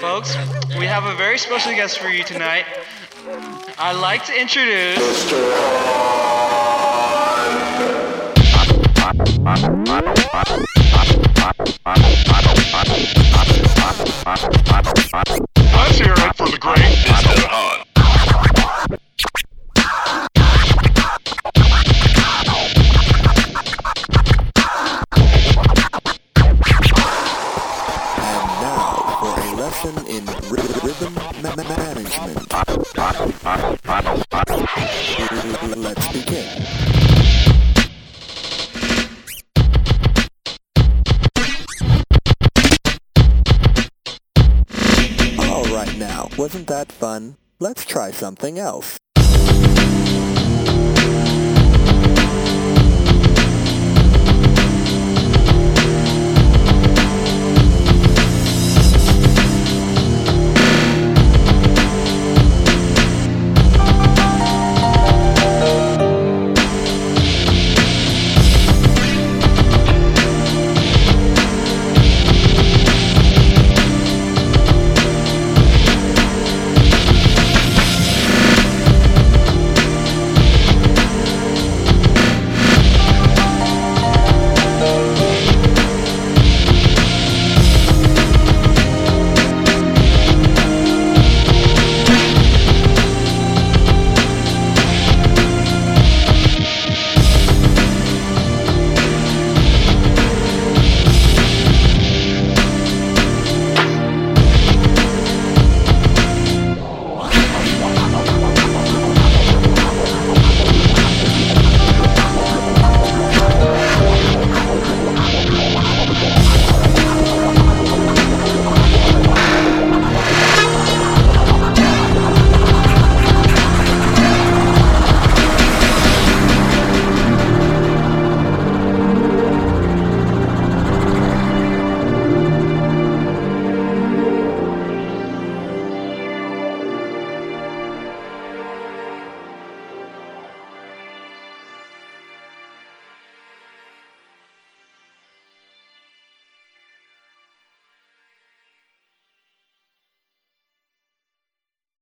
Folks, we have a very special guest for you tonight. I'd like to introduce. Lesson in rhythm ma- ma- management. Let's begin. All right now, wasn't that fun? Let's try something else.